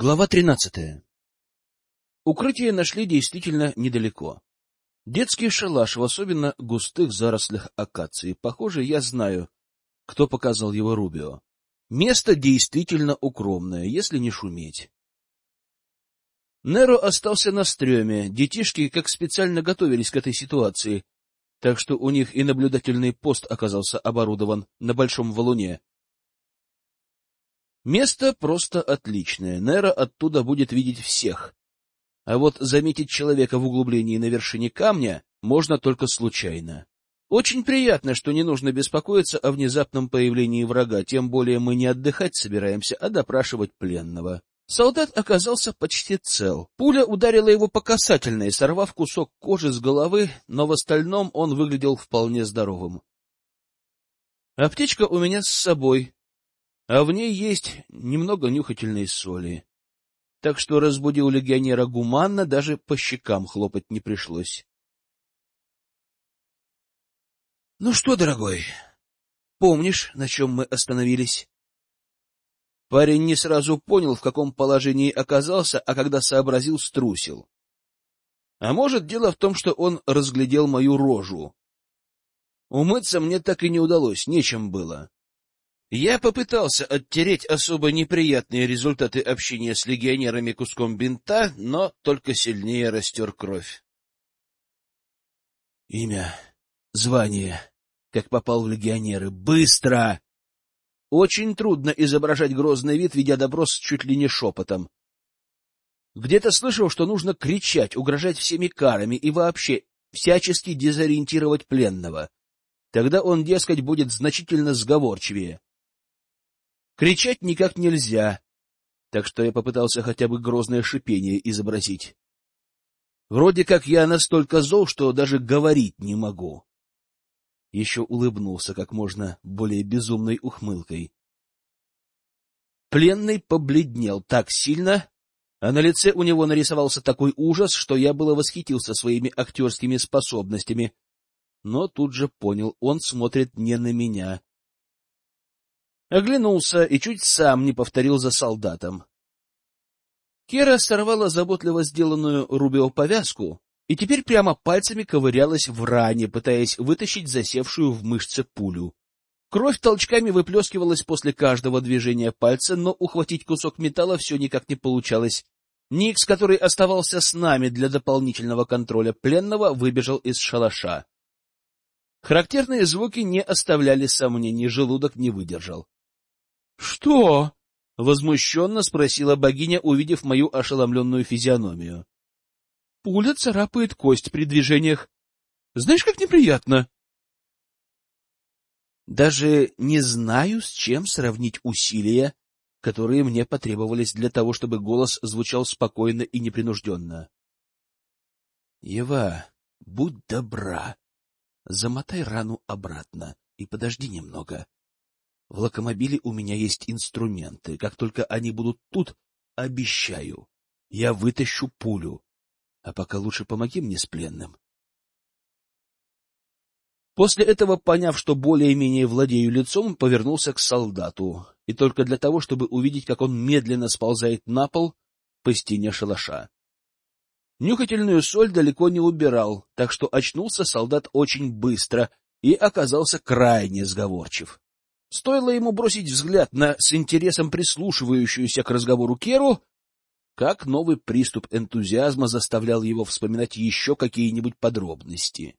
Глава тринадцатая. Укрытие нашли действительно недалеко. Детский шалаш в особенно густых зарослях акации. Похоже, я знаю, кто показал его Рубио. Место действительно укромное, если не шуметь. Неро остался на стреме. Детишки как специально готовились к этой ситуации, так что у них и наблюдательный пост оказался оборудован на большом валуне. Место просто отличное. Нера оттуда будет видеть всех. А вот заметить человека в углублении на вершине камня можно только случайно. Очень приятно, что не нужно беспокоиться о внезапном появлении врага, тем более мы не отдыхать собираемся, а допрашивать пленного. Солдат оказался почти цел. Пуля ударила его по касательной, сорвав кусок кожи с головы, но в остальном он выглядел вполне здоровым. Аптечка у меня с собой, а в ней есть немного нюхательной соли. Так что разбудил легионера гуманно, даже по щекам хлопать не пришлось. — Ну что, дорогой, помнишь, на чем мы остановились? Парень не сразу понял, в каком положении оказался, а когда сообразил, струсил. А может, дело в том, что он разглядел мою рожу. Умыться мне так и не удалось, нечем было. Я попытался оттереть особо неприятные результаты общения с легионерами куском бинта, но только сильнее растер кровь. Имя, звание, как попал в легионеры. Быстро! Очень трудно изображать грозный вид, ведя допрос чуть ли не шепотом. Где-то слышал, что нужно кричать, угрожать всеми карами и вообще всячески дезориентировать пленного. Тогда он, дескать, будет значительно сговорчивее. Кричать никак нельзя, так что я попытался хотя бы грозное шипение изобразить. Вроде как я настолько зол, что даже говорить не могу. Еще улыбнулся как можно более безумной ухмылкой. Пленный побледнел так сильно, а на лице у него нарисовался такой ужас, что я было восхитился своими актерскими способностями, но тут же понял, он смотрит не на меня, Оглянулся и чуть сам не повторил за солдатом. Кера сорвала заботливо сделанную Рубио повязку и теперь прямо пальцами ковырялась в ране, пытаясь вытащить засевшую в мышце пулю. Кровь толчками выплескивалась после каждого движения пальца, но ухватить кусок металла все никак не получалось. Никс, который оставался с нами для дополнительного контроля пленного, выбежал из шалаша. Характерные звуки не оставляли сомнений, желудок не выдержал. Что? возмущенно спросила богиня, увидев мою ошеломленную физиономию. Пуля царапает кость при движениях. Знаешь, как неприятно. Даже не знаю, с чем сравнить усилия, которые мне потребовались для того, чтобы голос звучал спокойно и непринужденно. — Ева, будь добра, замотай рану обратно и подожди немного. В локомобиле у меня есть инструменты. Как только они будут тут, обещаю, я вытащу пулю. А пока лучше помоги мне с пленным. После этого, поняв, что более-менее владею лицом, повернулся к солдату, и только для того, чтобы увидеть, как он медленно сползает на пол по стене шалаша. Нюхательную соль далеко не убирал, так что очнулся солдат очень быстро и оказался крайне сговорчив. Стоило ему бросить взгляд на с интересом прислушивающуюся к разговору Керу, как новый приступ энтузиазма заставлял его вспоминать еще какие-нибудь подробности.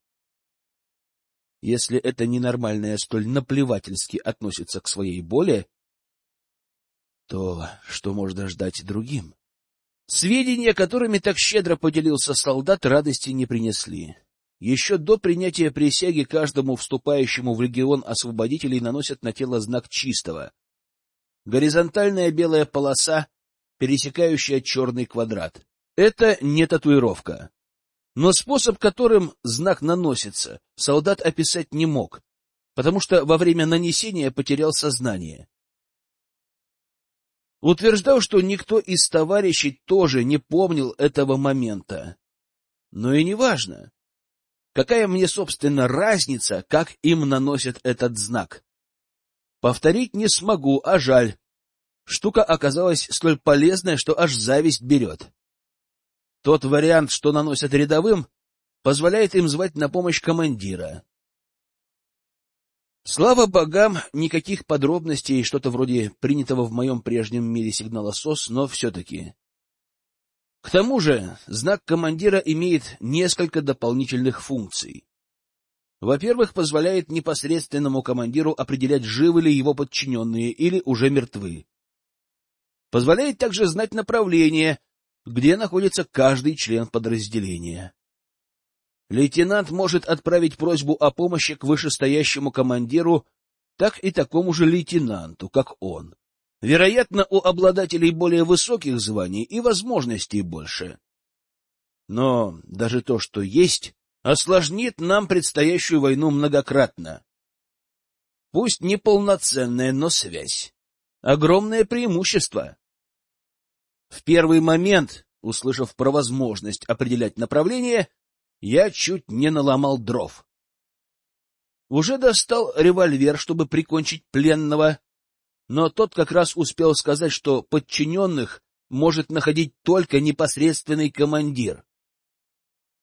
Если это ненормальное столь наплевательски относится к своей боли, то что можно ждать другим? Сведения, которыми так щедро поделился солдат, радости не принесли. Еще до принятия присяги каждому вступающему в легион освободителей наносят на тело знак чистого. Горизонтальная белая полоса, пересекающая черный квадрат. Это не татуировка. Но способ, которым знак наносится, солдат описать не мог, потому что во время нанесения потерял сознание. Утверждал, что никто из товарищей тоже не помнил этого момента. Но и не важно. Какая мне, собственно, разница, как им наносят этот знак? Повторить не смогу, а жаль. Штука оказалась столь полезная, что аж зависть берет. Тот вариант, что наносят рядовым, позволяет им звать на помощь командира. Слава богам, никаких подробностей, что-то вроде принятого в моем прежнем мире сигнала СОС, но все-таки. К тому же, знак командира имеет несколько дополнительных функций. Во-первых, позволяет непосредственному командиру определять, живы ли его подчиненные или уже мертвы. Позволяет также знать направление, где находится каждый член подразделения. Лейтенант может отправить просьбу о помощи к вышестоящему командиру, так и такому же лейтенанту, как он. Вероятно, у обладателей более высоких званий и возможностей больше. Но даже то, что есть, осложнит нам предстоящую войну многократно. Пусть неполноценная, но связь. Огромное преимущество. В первый момент, услышав про возможность определять направление, я чуть не наломал дров. Уже достал револьвер, чтобы прикончить пленного, но тот как раз успел сказать, что подчиненных может находить только непосредственный командир.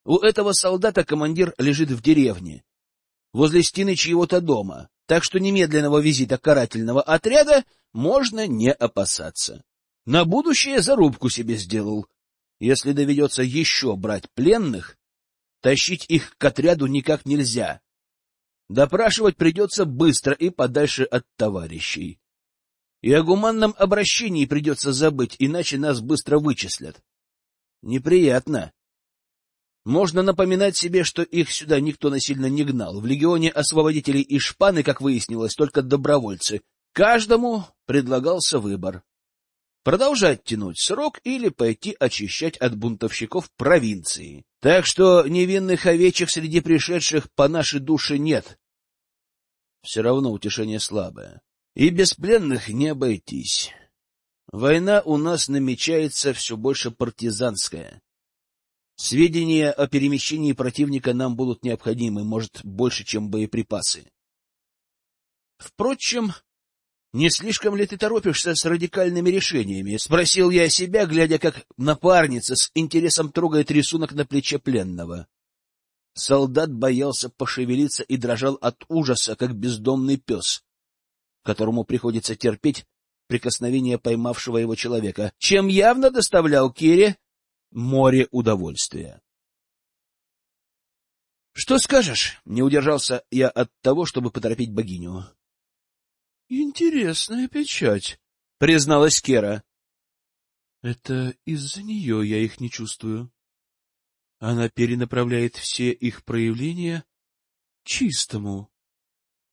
У этого солдата командир лежит в деревне, возле стены чьего-то дома, так что немедленного визита карательного отряда можно не опасаться. На будущее зарубку себе сделал. Если доведется еще брать пленных, тащить их к отряду никак нельзя. Допрашивать придется быстро и подальше от товарищей. И о гуманном обращении придется забыть, иначе нас быстро вычислят. Неприятно. Можно напоминать себе, что их сюда никто насильно не гнал. В легионе освободителей и шпаны, как выяснилось, только добровольцы. Каждому предлагался выбор. Продолжать тянуть срок или пойти очищать от бунтовщиков провинции. Так что невинных овечек среди пришедших по нашей душе нет. Все равно утешение слабое. И без пленных не обойтись. Война у нас намечается все больше партизанская. Сведения о перемещении противника нам будут необходимы, может, больше, чем боеприпасы. Впрочем, не слишком ли ты торопишься с радикальными решениями? — спросил я себя, глядя, как напарница с интересом трогает рисунок на плече пленного. Солдат боялся пошевелиться и дрожал от ужаса, как бездомный пес, которому приходится терпеть прикосновение поймавшего его человека, чем явно доставлял Кире море удовольствия. — Что скажешь? — не удержался я от того, чтобы поторопить богиню. — Интересная печать, — призналась Кера. — Это из-за нее я их не чувствую. Она перенаправляет все их проявления чистому,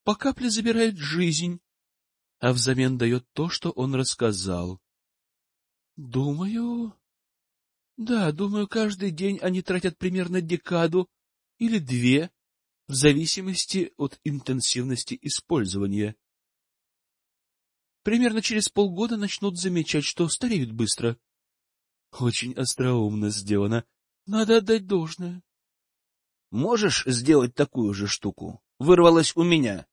по капле забирает жизнь, а взамен дает то, что он рассказал. Думаю, да, думаю, каждый день они тратят примерно декаду или две, в зависимости от интенсивности использования. Примерно через полгода начнут замечать, что стареют быстро. Очень остроумно сделано. Надо отдать должное. Можешь сделать такую же штуку? Вырвалась у меня.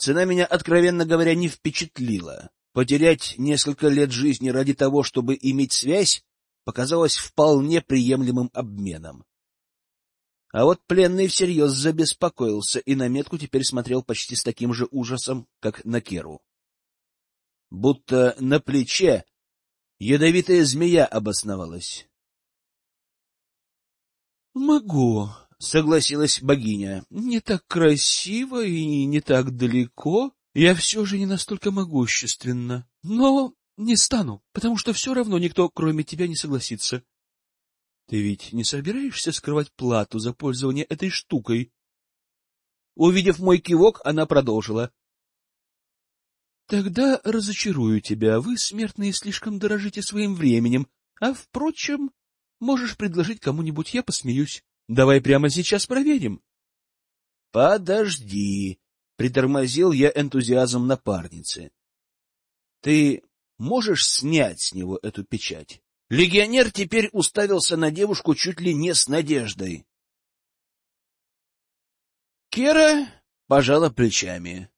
Цена меня, откровенно говоря, не впечатлила. Потерять несколько лет жизни ради того, чтобы иметь связь, показалось вполне приемлемым обменом. А вот пленный всерьез забеспокоился и на метку теперь смотрел почти с таким же ужасом, как на Керу. Будто на плече ядовитая змея обосновалась. — Могу, — согласилась богиня. — Не так красиво и не так далеко. Я все же не настолько могущественна. Но не стану, потому что все равно никто, кроме тебя, не согласится. Ты ведь не собираешься скрывать плату за пользование этой штукой? Увидев мой кивок, она продолжила. Тогда разочарую тебя. Вы, смертные, слишком дорожите своим временем. А, впрочем, можешь предложить кому-нибудь, я посмеюсь. Давай прямо сейчас проверим. Подожди, притормозил я энтузиазм напарницы. Ты Можешь снять с него эту печать? Легионер теперь уставился на девушку чуть ли не с надеждой. Кера пожала плечами.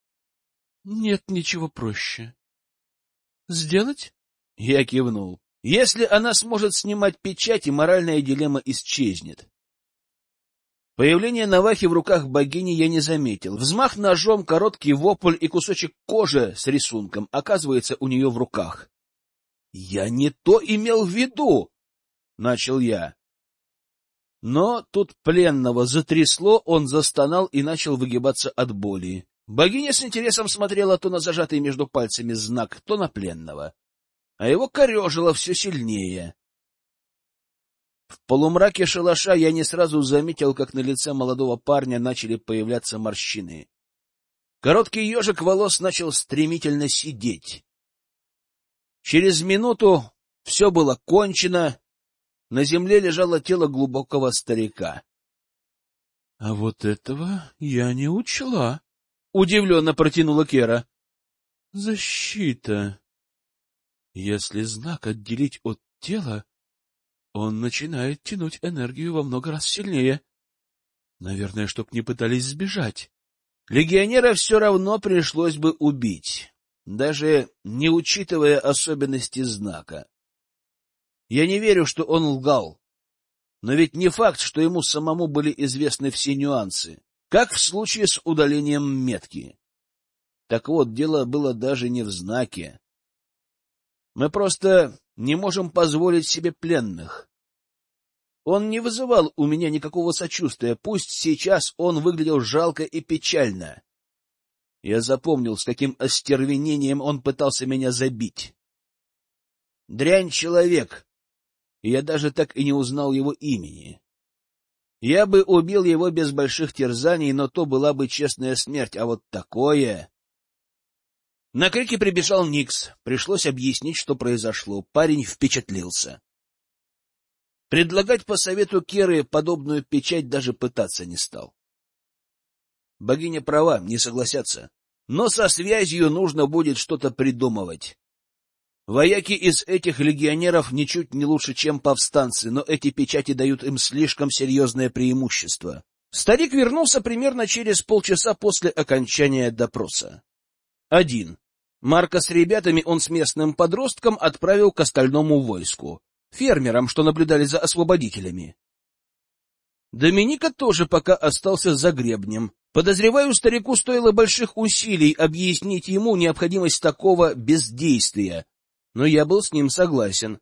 — Нет ничего проще. Сделать? Я кивнул. Если она сможет снимать печать, и моральная дилемма исчезнет. Появление Навахи в руках богини я не заметил. Взмах ножом, короткий вопль и кусочек кожи с рисунком оказывается у нее в руках. — Я не то имел в виду! — начал я. Но тут пленного затрясло, он застонал и начал выгибаться от боли. Богиня с интересом смотрела то на зажатый между пальцами знак, то на пленного, а его корежило все сильнее. В полумраке шалаша я не сразу заметил, как на лице молодого парня начали появляться морщины. Короткий ежик волос начал стремительно сидеть. Через минуту все было кончено, на земле лежало тело глубокого старика. — А вот этого я не учла, — удивленно протянула Кера. — Защита. Если знак отделить от тела, он начинает тянуть энергию во много раз сильнее. Наверное, чтоб не пытались сбежать. Легионера все равно пришлось бы убить, даже не учитывая особенности знака. Я не верю, что он лгал. Но ведь не факт, что ему самому были известны все нюансы, как в случае с удалением метки. Так вот, дело было даже не в знаке. Мы просто не можем позволить себе пленных. Он не вызывал у меня никакого сочувствия, пусть сейчас он выглядел жалко и печально. Я запомнил, с каким остервенением он пытался меня забить. Дрянь человек, и я даже так и не узнал его имени. Я бы убил его без больших терзаний, но то была бы честная смерть, а вот такое... На крики прибежал Никс. Пришлось объяснить, что произошло. Парень впечатлился. Предлагать по совету Керы подобную печать даже пытаться не стал. Богиня права, не согласятся. Но со связью нужно будет что-то придумывать. Вояки из этих легионеров ничуть не лучше, чем повстанцы, но эти печати дают им слишком серьезное преимущество. Старик вернулся примерно через полчаса после окончания допроса. Один. Марка с ребятами он с местным подростком отправил к остальному войску, фермерам, что наблюдали за освободителями. Доминика тоже пока остался за гребнем. Подозреваю, старику стоило больших усилий объяснить ему необходимость такого бездействия, но я был с ним согласен.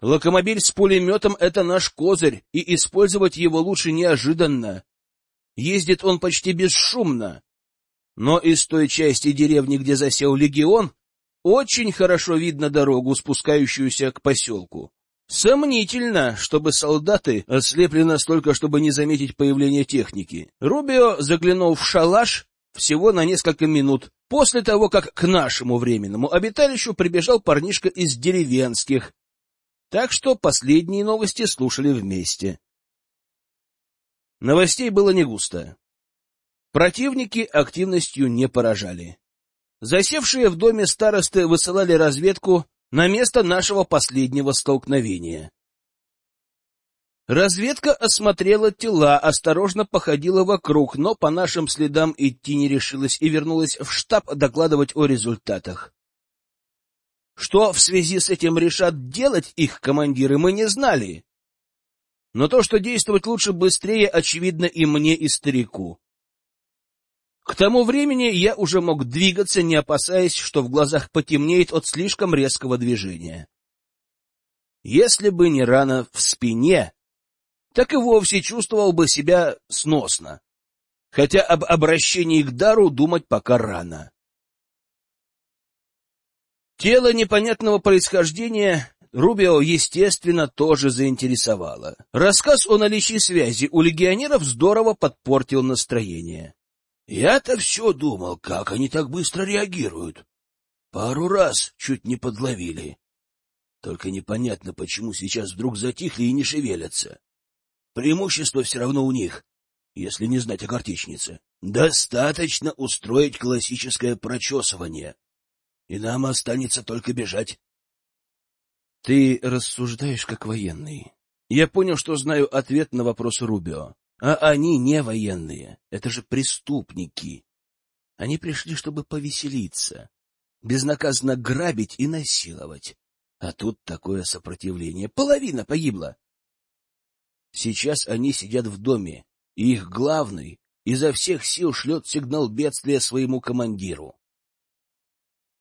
Локомобиль с пулеметом — это наш козырь, и использовать его лучше неожиданно. Ездит он почти бесшумно, но из той части деревни, где засел легион, очень хорошо видно дорогу, спускающуюся к поселку. Сомнительно, чтобы солдаты ослепли настолько, чтобы не заметить появление техники. Рубио заглянул в шалаш всего на несколько минут после того, как к нашему временному обиталищу прибежал парнишка из деревенских. Так что последние новости слушали вместе. Новостей было не густо. Противники активностью не поражали. Засевшие в доме старосты высылали разведку на место нашего последнего столкновения. Разведка осмотрела тела, осторожно походила вокруг, но по нашим следам идти не решилась и вернулась в штаб докладывать о результатах. Что в связи с этим решат делать их командиры, мы не знали. Но то, что действовать лучше быстрее, очевидно и мне, и старику. К тому времени я уже мог двигаться, не опасаясь, что в глазах потемнеет от слишком резкого движения. Если бы не рана в спине, так и вовсе чувствовал бы себя сносно, хотя об обращении к дару думать пока рано. Тело непонятного происхождения Рубио, естественно, тоже заинтересовало. Рассказ о наличии связи у легионеров здорово подпортил настроение. Я-то все думал, как они так быстро реагируют. Пару раз чуть не подловили. Только непонятно, почему сейчас вдруг затихли и не шевелятся. Преимущество все равно у них, если не знать о картечнице. Достаточно устроить классическое прочесывание, и нам останется только бежать. Ты рассуждаешь как военный. Я понял, что знаю ответ на вопрос Рубио. А они не военные, это же преступники. Они пришли, чтобы повеселиться. безнаказанно грабить и насиловать. А тут такое сопротивление. Половина погибла. Сейчас они сидят в доме, и их главный изо всех сил шлет сигнал бедствия своему командиру.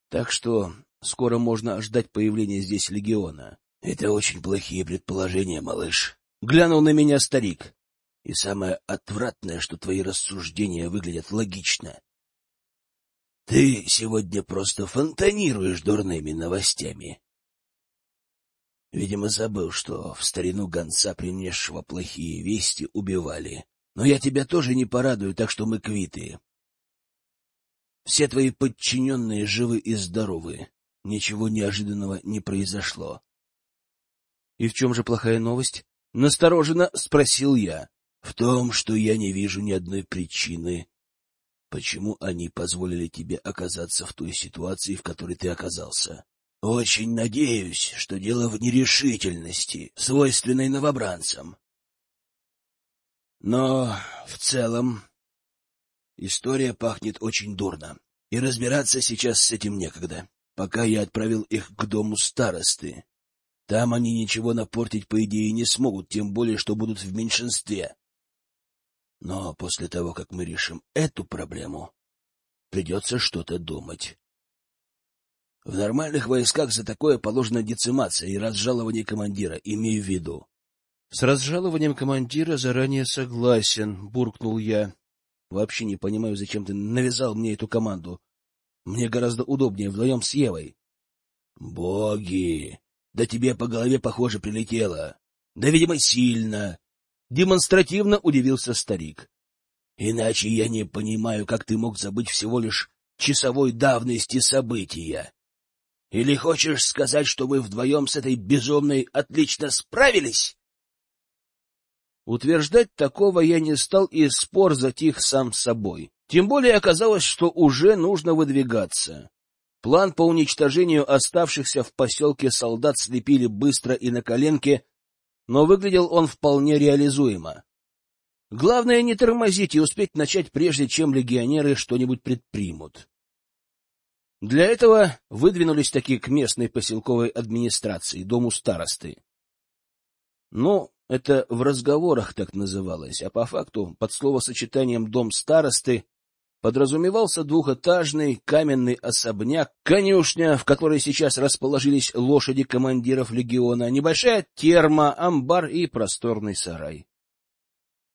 Так что скоро можно ждать появления здесь легиона. — Это очень плохие предположения, малыш. Глянул на меня старик. И самое отвратное, что твои рассуждения выглядят логично. Ты сегодня просто фонтанируешь дурными новостями. Видимо, забыл, что в старину гонца, принесшего плохие вести, убивали. Но я тебя тоже не порадую, так что мы квиты. Все твои подчиненные живы и здоровы. Ничего неожиданного не произошло. — И в чем же плохая новость? — настороженно спросил я. — В том, что я не вижу ни одной причины, почему они позволили тебе оказаться в той ситуации, в которой ты оказался. Очень надеюсь, что дело в нерешительности, свойственной новобранцам. Но в целом история пахнет очень дурно, и разбираться сейчас с этим некогда. Пока я отправил их к дому старосты. Там они ничего напортить, по идее, не смогут, тем более, что будут в меньшинстве. Но после того, как мы решим эту проблему, придется что-то думать. В нормальных войсках за такое положена децимация и разжалование командира, имею в виду. — С разжалованием командира заранее согласен, — буркнул я. — Вообще не понимаю, зачем ты навязал мне эту команду. Мне гораздо удобнее вдвоем с Евой. — Боги! Да тебе по голове, похоже, прилетело. Да, видимо, сильно. Демонстративно удивился старик. — Иначе я не понимаю, как ты мог забыть всего лишь часовой давности события. Или хочешь сказать, что вы вдвоем с этой безумной отлично справились? Утверждать такого я не стал, и спор затих сам собой. Тем более оказалось, что уже нужно выдвигаться. План по уничтожению оставшихся в поселке солдат слепили быстро и на коленке, но выглядел он вполне реализуемо. Главное не тормозить и успеть начать, прежде чем легионеры что-нибудь предпримут. Для этого выдвинулись такие к местной поселковой администрации, дому старосты. Ну, это в разговорах так называлось, а по факту под словосочетанием «дом старосты» подразумевался двухэтажный каменный особняк, конюшня, в которой сейчас расположились лошади командиров легиона, небольшая терма, амбар и просторный сарай.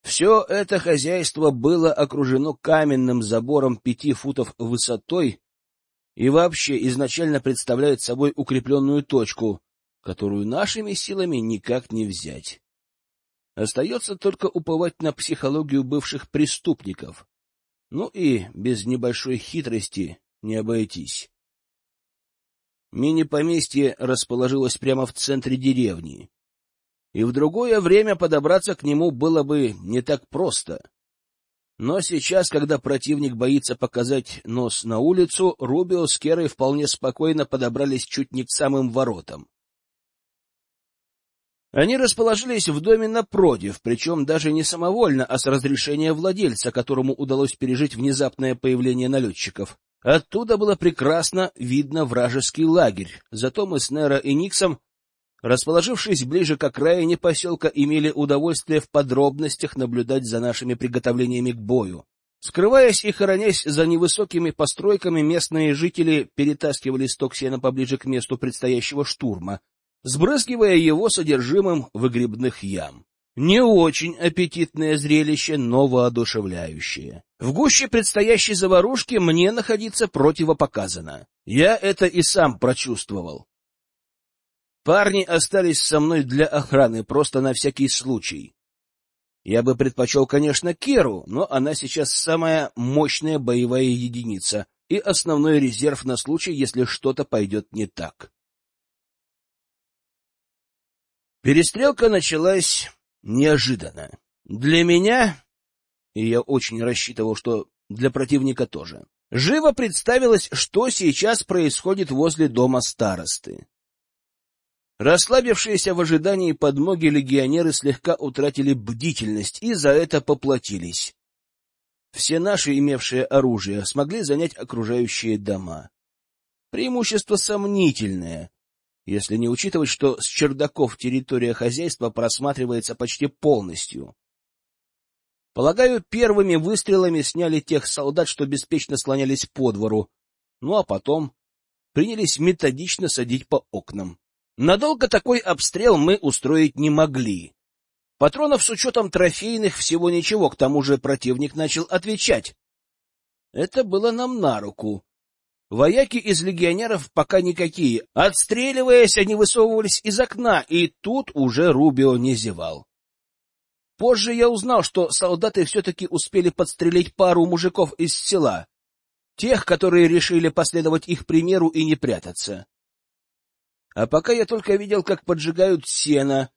Все это хозяйство было окружено каменным забором пяти футов высотой и вообще изначально представляет собой укрепленную точку, которую нашими силами никак не взять. Остается только уповать на психологию бывших преступников. Ну и без небольшой хитрости не обойтись. Мини-поместье расположилось прямо в центре деревни, и в другое время подобраться к нему было бы не так просто. Но сейчас, когда противник боится показать нос на улицу, Рубио с Керой вполне спокойно подобрались чуть не к самым воротам. Они расположились в доме напротив, причем даже не самовольно, а с разрешения владельца, которому удалось пережить внезапное появление налетчиков. Оттуда было прекрасно видно вражеский лагерь, зато мы с Неро и Никсом расположившись ближе к окраине поселка, имели удовольствие в подробностях наблюдать за нашими приготовлениями к бою. Скрываясь и хоронясь за невысокими постройками, местные жители перетаскивали сток сена поближе к месту предстоящего штурма, сбрызгивая его содержимым выгребных ям. Не очень аппетитное зрелище, но воодушевляющее. В гуще предстоящей заварушки мне находиться противопоказано. Я это и сам прочувствовал. Парни остались со мной для охраны, просто на всякий случай. Я бы предпочел, конечно, Керу, но она сейчас самая мощная боевая единица и основной резерв на случай, если что-то пойдет не так. Перестрелка началась неожиданно. Для меня, и я очень рассчитывал, что для противника тоже, живо представилось, что сейчас происходит возле дома старосты. Расслабившиеся в ожидании подмоги легионеры слегка утратили бдительность и за это поплатились. Все наши, имевшие оружие, смогли занять окружающие дома. Преимущество сомнительное, если не учитывать, что с чердаков территория хозяйства просматривается почти полностью. Полагаю, первыми выстрелами сняли тех солдат, что беспечно слонялись по двору, ну а потом принялись методично садить по окнам. Надолго такой обстрел мы устроить не могли. Патронов с учетом трофейных всего ничего, к тому же противник начал отвечать. Это было нам на руку. Вояки из легионеров пока никакие. Отстреливаясь, они высовывались из окна, и тут уже Рубио не зевал. Позже я узнал, что солдаты все-таки успели подстрелить пару мужиков из села, тех, которые решили последовать их примеру и не прятаться. А пока я только видел, как поджигают сено,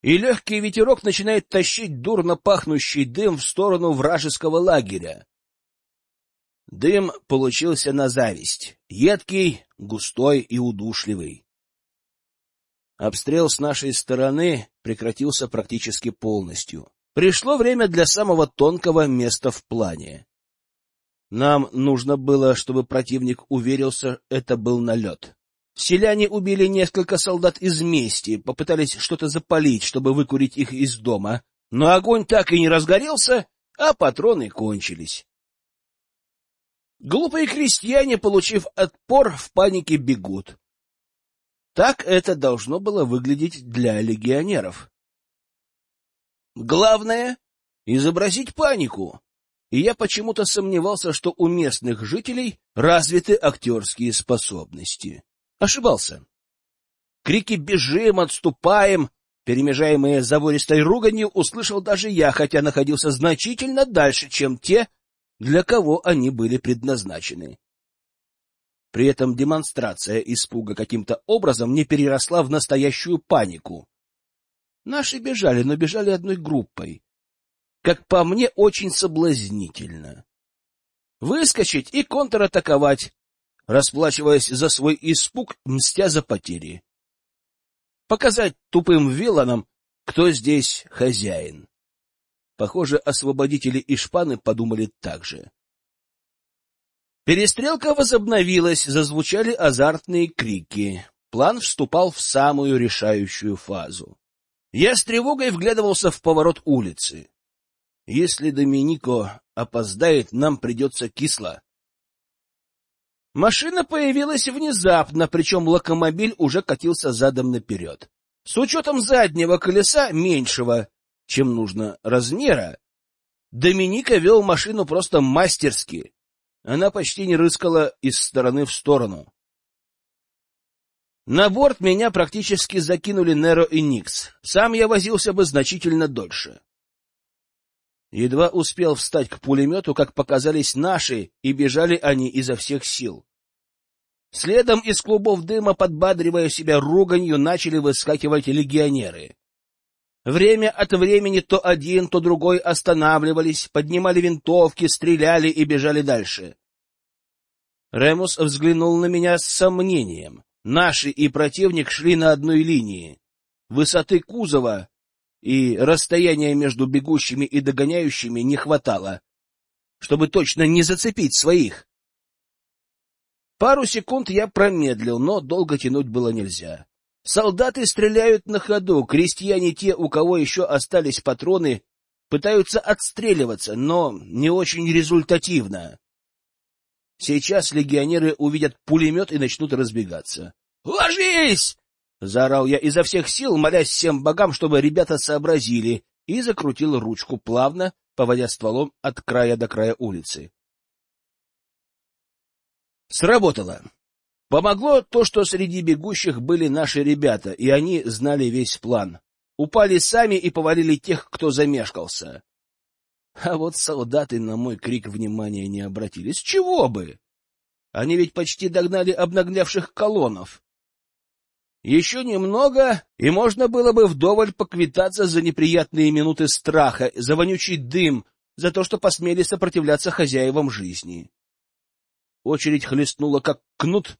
и легкий ветерок начинает тащить дурно пахнущий дым в сторону вражеского лагеря. Дым получился на зависть, едкий, густой и удушливый. Обстрел с нашей стороны прекратился практически полностью. Пришло время для самого тонкого места в плане. Нам нужно было, чтобы противник уверился, это был налет. Селяне убили несколько солдат из мести, попытались что-то запалить, чтобы выкурить их из дома, но огонь так и не разгорелся, а патроны кончились. Глупые крестьяне, получив отпор, в панике бегут. Так это должно было выглядеть для легионеров. Главное — изобразить панику. И я почему-то сомневался, что у местных жителей развиты актерские способности. Ошибался. Крики «бежим», «отступаем», перемежаемые забористой руганью, услышал даже я, хотя находился значительно дальше, чем те, для кого они были предназначены. При этом демонстрация испуга каким-то образом не переросла в настоящую панику. Наши бежали, но бежали одной группой. Как по мне, очень соблазнительно. Выскочить и контратаковать, расплачиваясь за свой испуг, мстя за потери. Показать тупым виланам, кто здесь хозяин. Похоже, освободители и шпаны подумали так же. Перестрелка возобновилась, зазвучали азартные крики. План вступал в самую решающую фазу. Я с тревогой вглядывался в поворот улицы. Если Доминико опоздает, нам придется кисло. Машина появилась внезапно, причем локомобиль уже катился задом наперед. С учетом заднего колеса, меньшего, чем нужно, размера, Доминика вел машину просто мастерски. Она почти не рыскала из стороны в сторону. На борт меня практически закинули Неро и Никс. Сам я возился бы значительно дольше. Едва успел встать к пулемету, как показались наши, и бежали они изо всех сил. Следом из клубов дыма, подбадривая себя руганью, начали выскакивать легионеры. Время от времени то один, то другой останавливались, поднимали винтовки, стреляли и бежали дальше. Ремус взглянул на меня с сомнением. Наши и противник шли на одной линии. Высоты кузова и расстояния между бегущими и догоняющими не хватало, чтобы точно не зацепить своих. Пару секунд я промедлил, но долго тянуть было нельзя. Солдаты стреляют на ходу, крестьяне, те, у кого еще остались патроны, пытаются отстреливаться, но не очень результативно. Сейчас легионеры увидят пулемет и начнут разбегаться. «Ложись!» — заорал я изо всех сил, молясь всем богам, чтобы ребята сообразили, и закрутил ручку плавно, поводя стволом от края до края улицы. Сработало. Помогло то, что среди бегущих были наши ребята, и они знали весь план. Упали сами и повалили тех, кто замешкался. А вот солдаты на мой крик внимания не обратили. С чего бы? Они ведь почти догнали обнаглявших колоннов. Еще немного, и можно было бы вдоволь поквитаться за неприятные минуты страха, за вонючий дым, за то, что посмели сопротивляться хозяевам жизни. Очередь хлестнула, как кнут,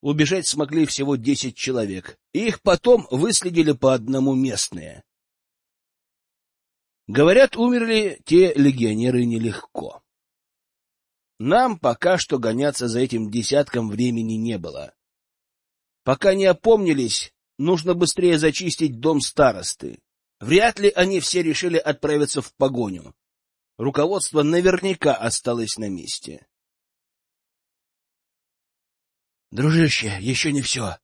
Убежать смогли всего десять человек. Их потом выследили по одному местные. Говорят, умерли те легионеры нелегко. нам пока что гоняться за этим десятком времени не было. Пока не опомнились, нужно быстрее зачистить дом старосты. Вряд ли они все решили отправиться в погоню. Руководство наверняка осталось на месте. Дружище, еще не все.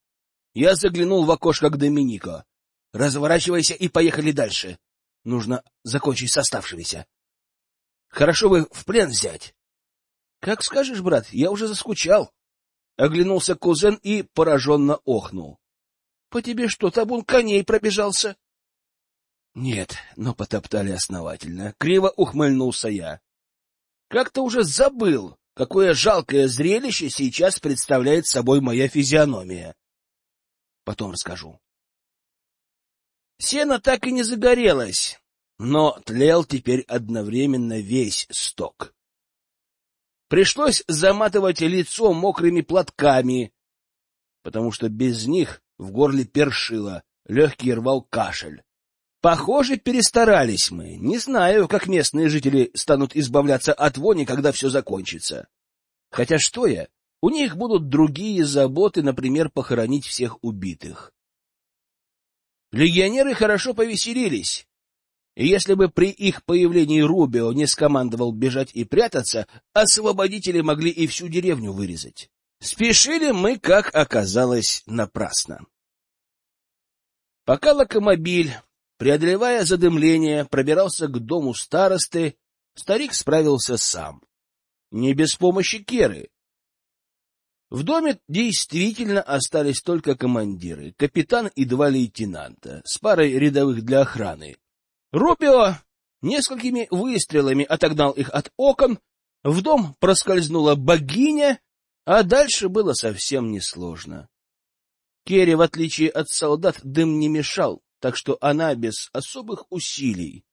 Я заглянул в окошко к Доминико. Разворачивайся и поехали дальше. Нужно закончить с оставшимися. Хорошо бы в плен взять. Как скажешь, брат, я уже заскучал. Оглянулся кузен и пораженно охнул. По тебе что, табун коней пробежался? Нет, но потоптали основательно. Криво ухмыльнулся я. Как-то уже забыл, какое жалкое зрелище сейчас представляет собой моя физиономия. Потом расскажу. Сено так и не загорелось, но тлел теперь одновременно весь сток. Пришлось заматывать лицо мокрыми платками, потому что без них в горле першило, легкий рвал кашель. Похоже, перестарались мы. Не знаю, как местные жители станут избавляться от вони, когда все закончится. Хотя что я? У них будут другие заботы, например, похоронить всех убитых. Легионеры хорошо повеселились. И если бы при их появлении Рубио не скомандовал бежать и прятаться, освободители могли и всю деревню вырезать. Спешили мы, как оказалось, напрасно. Пока локомобиль, преодолевая задымление, пробирался к дому старосты, старик справился сам. Не без помощи Керы. В доме действительно остались только командиры, капитан и два лейтенанта, с парой рядовых для охраны. Рубио несколькими выстрелами отогнал их от окон, в дом проскользнула богиня, а дальше было совсем несложно. Керри, в отличие от солдат, дым не мешал, так что она без особых усилий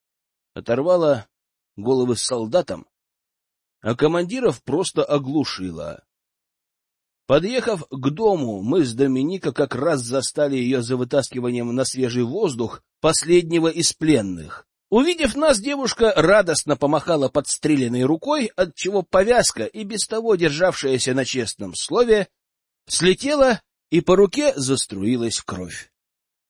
оторвала головы солдатам, а командиров просто оглушила. Подъехав к дому, мы с Доминика как раз застали ее за вытаскиванием на свежий воздух последнего из пленных. Увидев нас, девушка радостно помахала подстреленной рукой, отчего повязка, и без того державшаяся на честном слове, слетела, и по руке заструилась кровь.